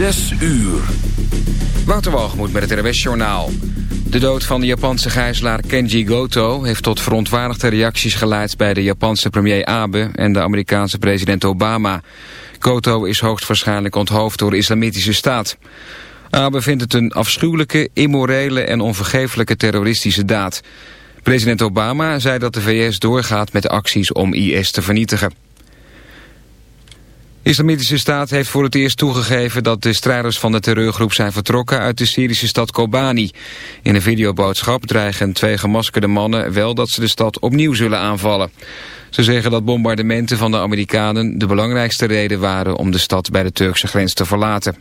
Zes uur. Wouter Walgemoed met het RWS Journaal. De dood van de Japanse gijzelaar Kenji Goto... heeft tot verontwaardigde reacties geleid bij de Japanse premier Abe... en de Amerikaanse president Obama. Goto is hoogstwaarschijnlijk onthoofd door de islamitische staat. Abe vindt het een afschuwelijke, immorele en onvergeeflijke terroristische daad. President Obama zei dat de VS doorgaat met acties om IS te vernietigen. Islamitische Staat heeft voor het eerst toegegeven dat de strijders van de terreurgroep zijn vertrokken uit de Syrische stad Kobani. In een videoboodschap dreigen twee gemaskerde mannen wel dat ze de stad opnieuw zullen aanvallen. Ze zeggen dat bombardementen van de Amerikanen de belangrijkste reden waren om de stad bij de Turkse grens te verlaten.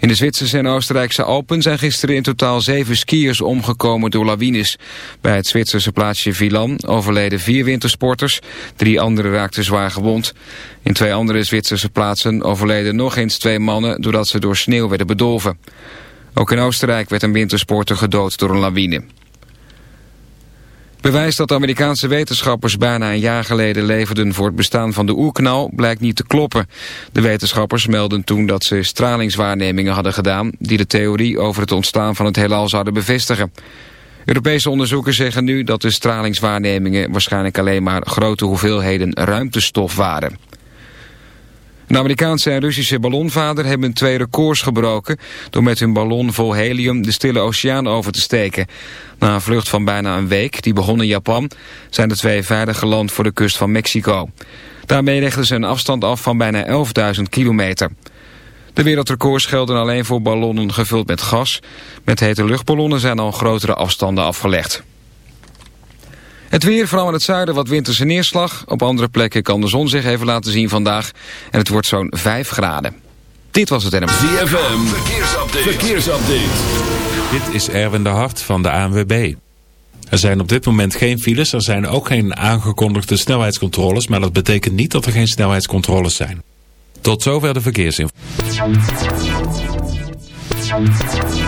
In de Zwitserse en Oostenrijkse Alpen zijn gisteren in totaal zeven skiers omgekomen door lawines. Bij het Zwitserse plaatsje Vilan overleden vier wintersporters, drie anderen raakten zwaar gewond. In twee andere Zwitserse plaatsen overleden nog eens twee mannen doordat ze door sneeuw werden bedolven. Ook in Oostenrijk werd een wintersporter gedood door een lawine. Bewijs dat Amerikaanse wetenschappers bijna een jaar geleden leverden voor het bestaan van de oerknal blijkt niet te kloppen. De wetenschappers melden toen dat ze stralingswaarnemingen hadden gedaan die de theorie over het ontstaan van het heelal zouden bevestigen. Europese onderzoekers zeggen nu dat de stralingswaarnemingen waarschijnlijk alleen maar grote hoeveelheden ruimtestof waren. Een Amerikaanse en Russische ballonvader hebben twee records gebroken... door met hun ballon vol helium de stille oceaan over te steken. Na een vlucht van bijna een week, die begon in Japan... zijn de twee veilig geland voor de kust van Mexico. Daarmee legden ze een afstand af van bijna 11.000 kilometer. De wereldrecords gelden alleen voor ballonnen gevuld met gas. Met hete luchtballonnen zijn al grotere afstanden afgelegd. Het weer, vooral in het zuiden, wat winterse neerslag. Op andere plekken kan de zon zich even laten zien vandaag. En het wordt zo'n 5 graden. Dit was het NMV. ZFM, verkeersupdate. verkeersupdate. Dit is Erwin de Hart van de ANWB. Er zijn op dit moment geen files, er zijn ook geen aangekondigde snelheidscontroles... maar dat betekent niet dat er geen snelheidscontroles zijn. Tot zover de verkeersinformatie.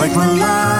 like my life.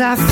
I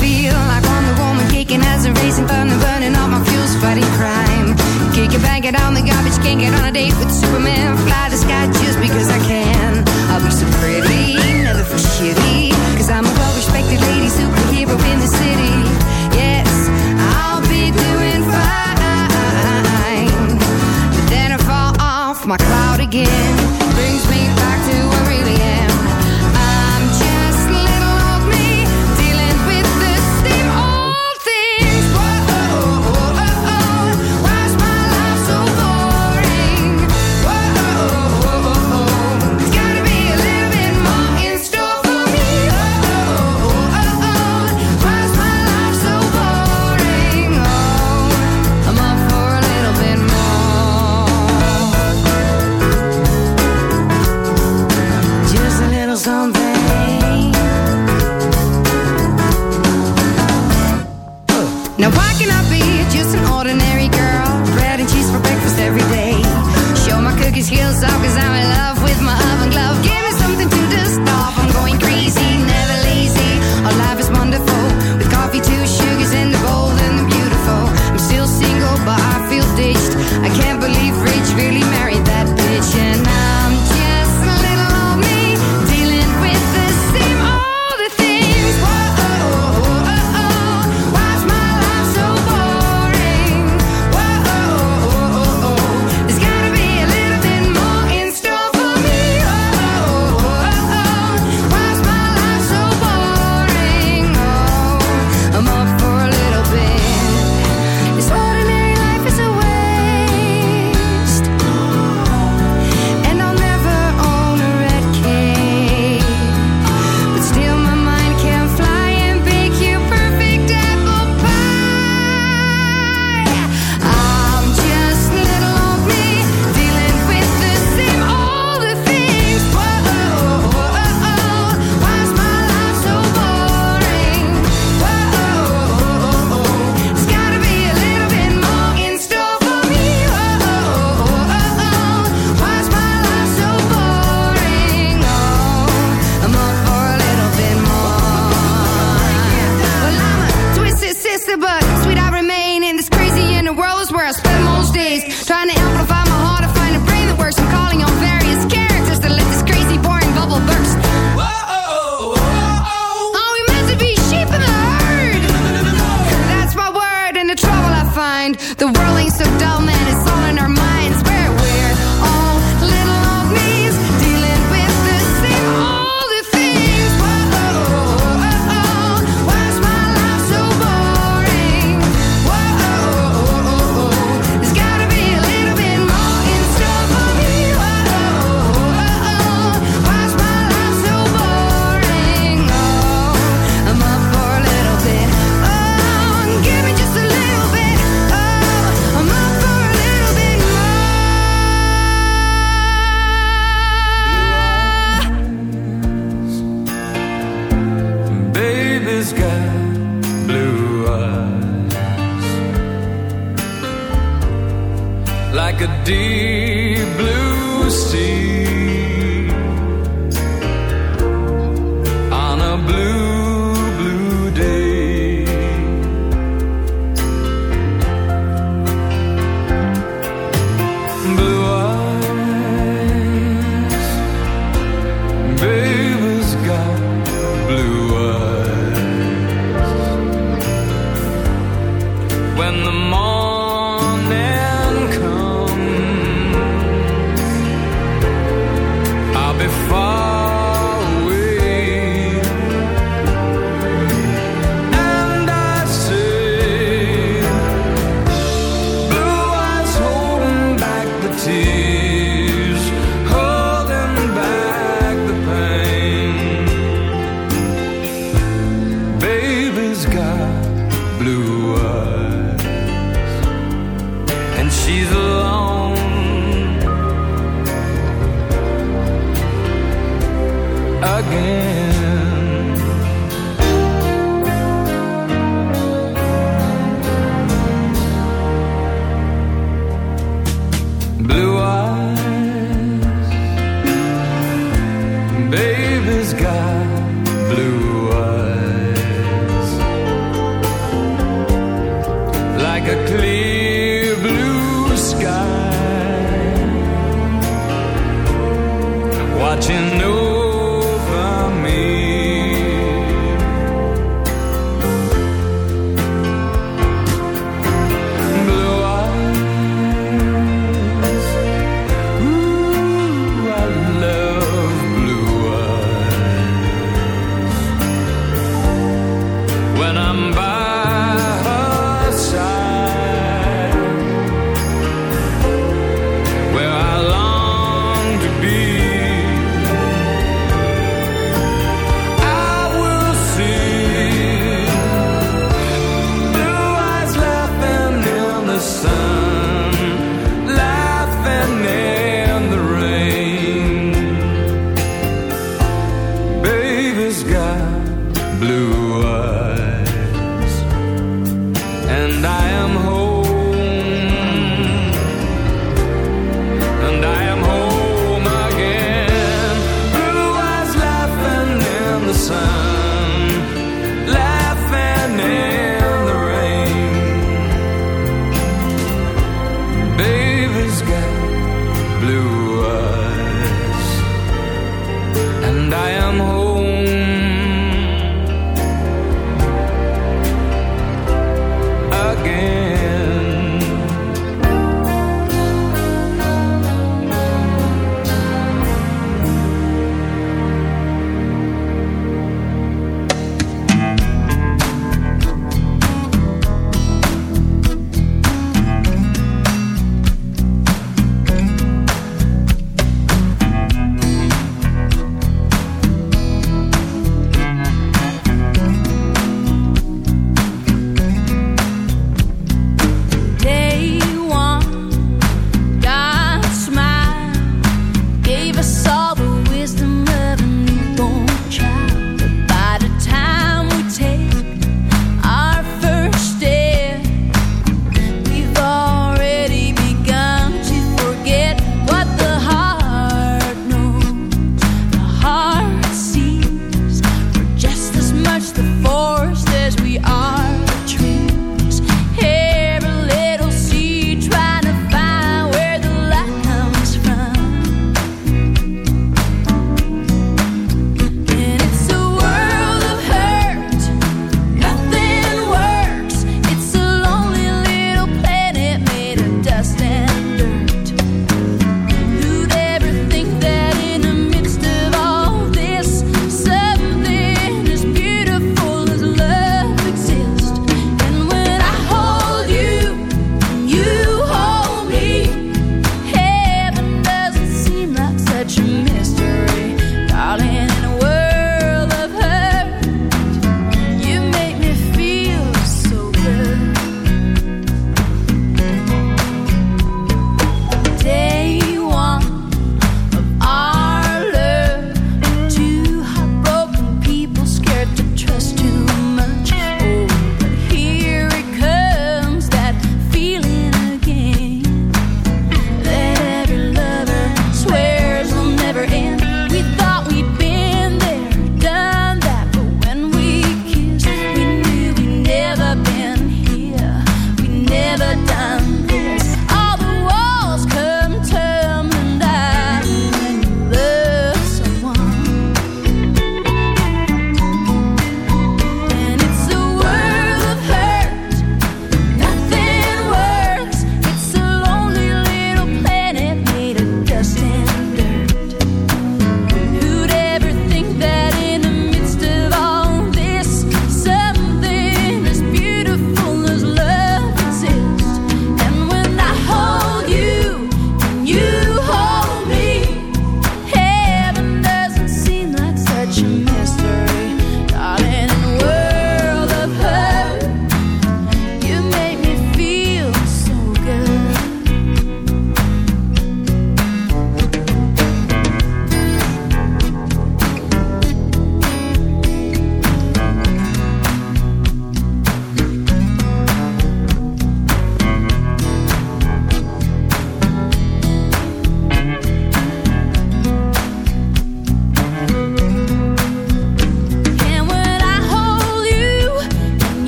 but sweet I remain in this crazy in the world is where I spend most days. Trying to amplify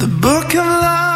The book of love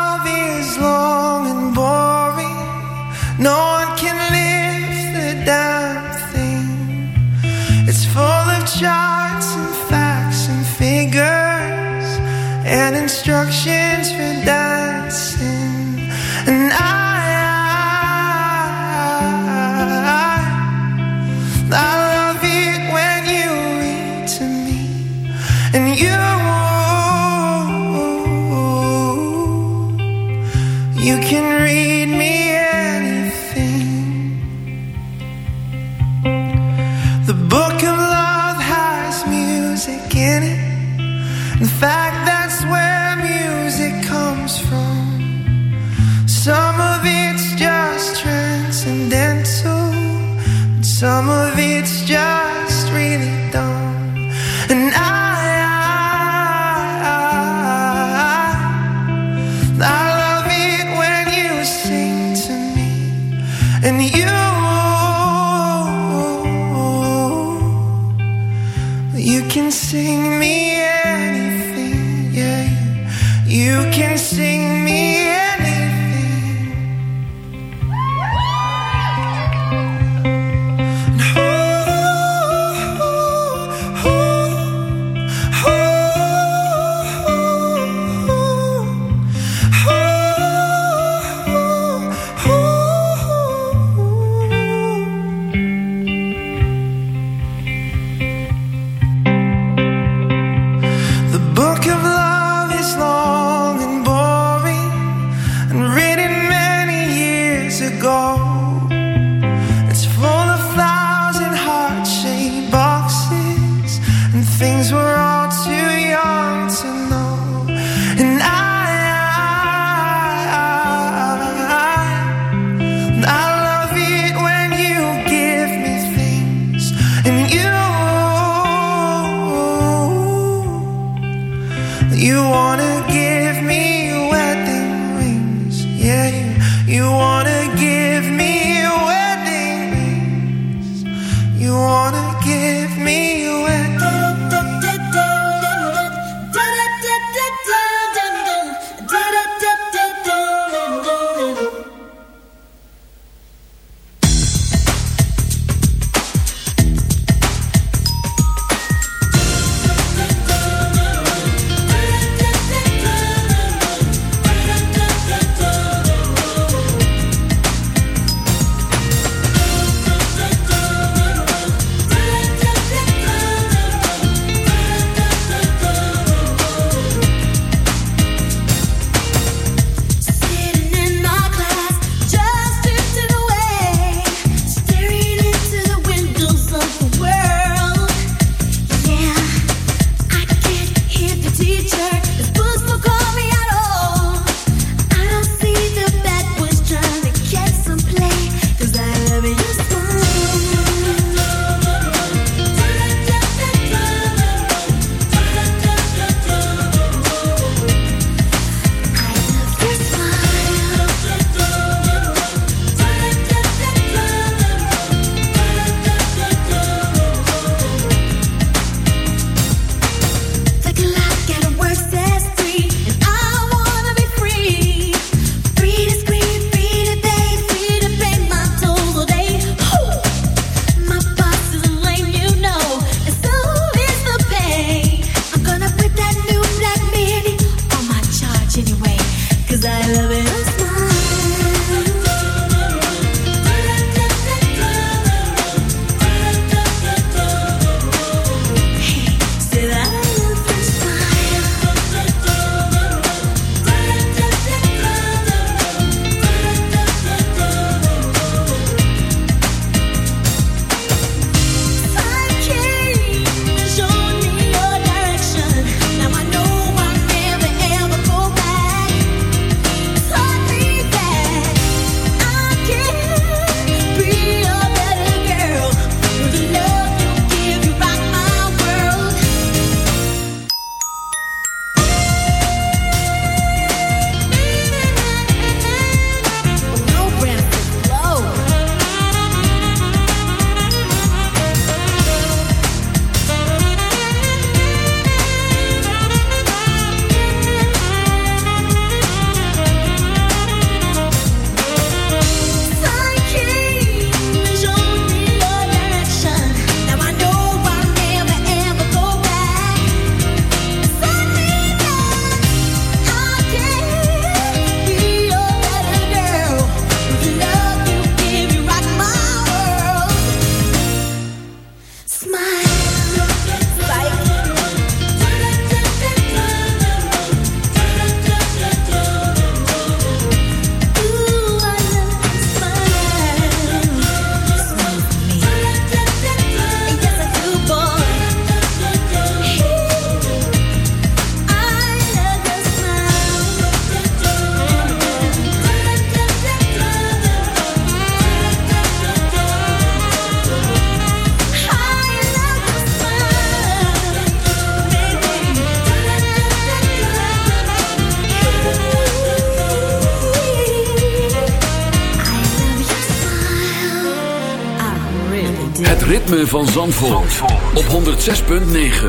van Zandvoort, Zandvoort. op 106.9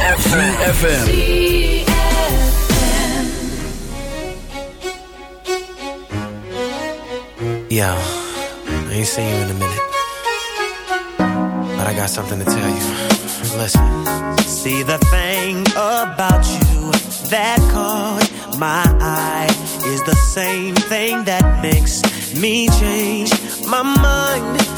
CFFM Yo, I ain't seen you in a minute. But I got something to tell you. Listen. See the thing about you That caught my eye Is the same thing that makes me change my mind.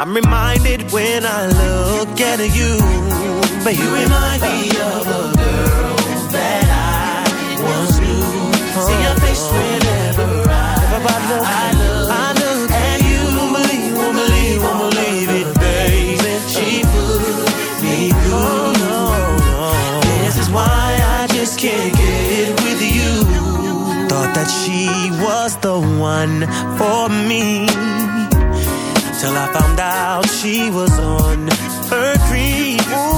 I'm reminded when I look at you. But you remind me of a girl that I once knew. See your face whenever I, I, look, I look. And you won't believe, won't believe, believe it, baby. She put me through. This is why I just can't get it with you. Thought that she was the one for me Till I found out she was on her creep.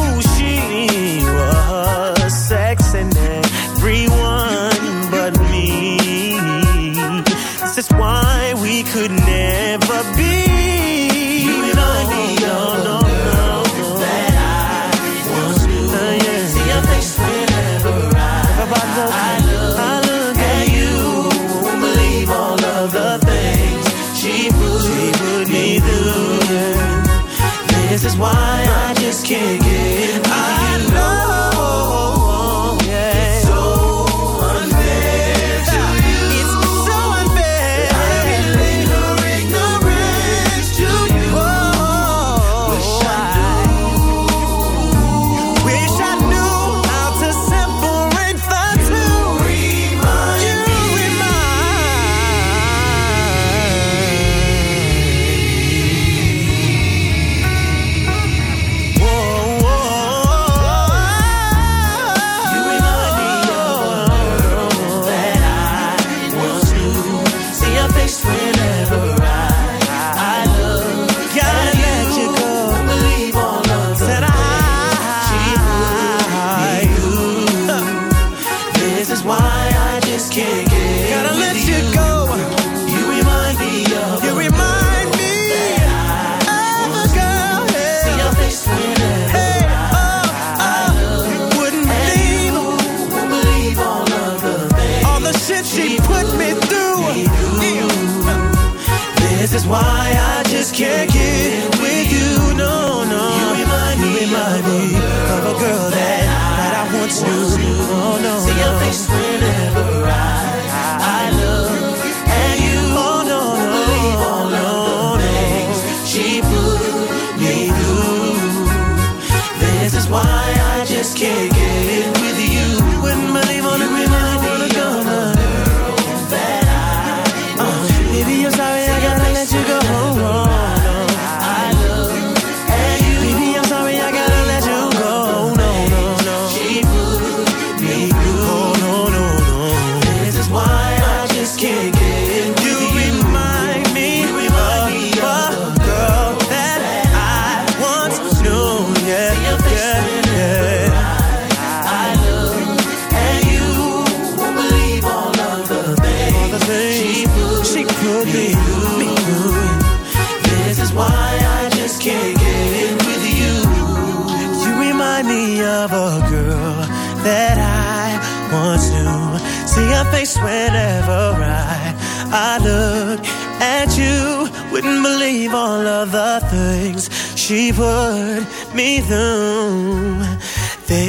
is why I just can't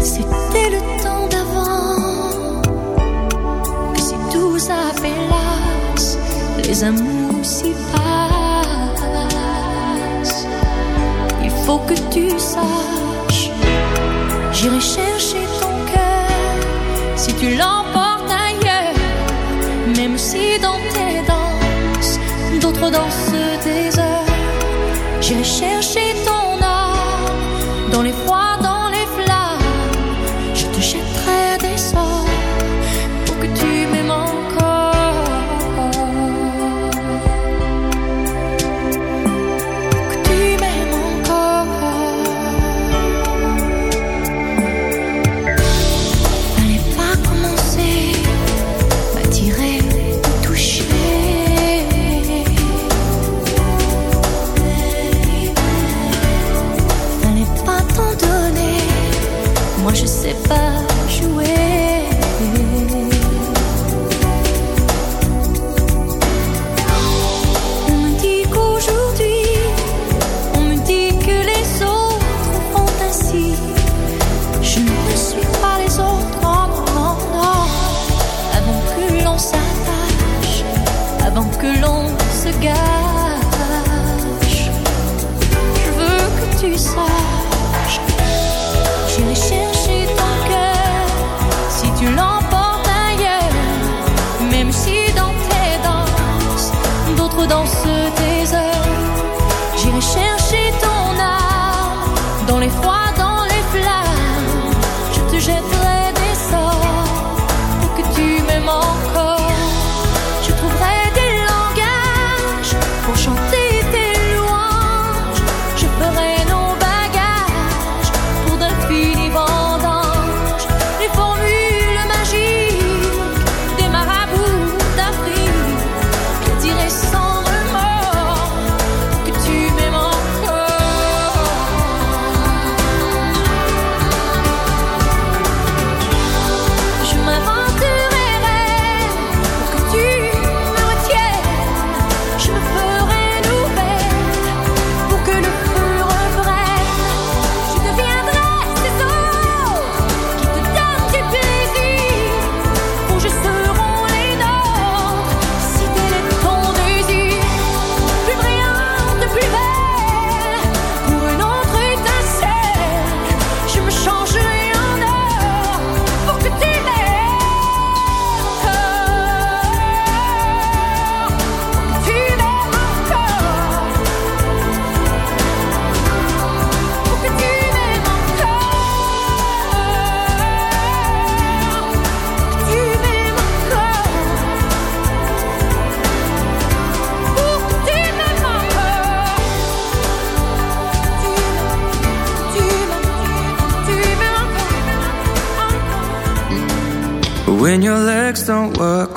C'était le temps d'avant que si tout s'appelasse, les amours s'y passent. Il faut que tu saches, j'irai chercher ton cœur si tu l'emportes ailleurs, même si dans tes danses d'autres dansent des heures. J'irai chercher ton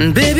Baby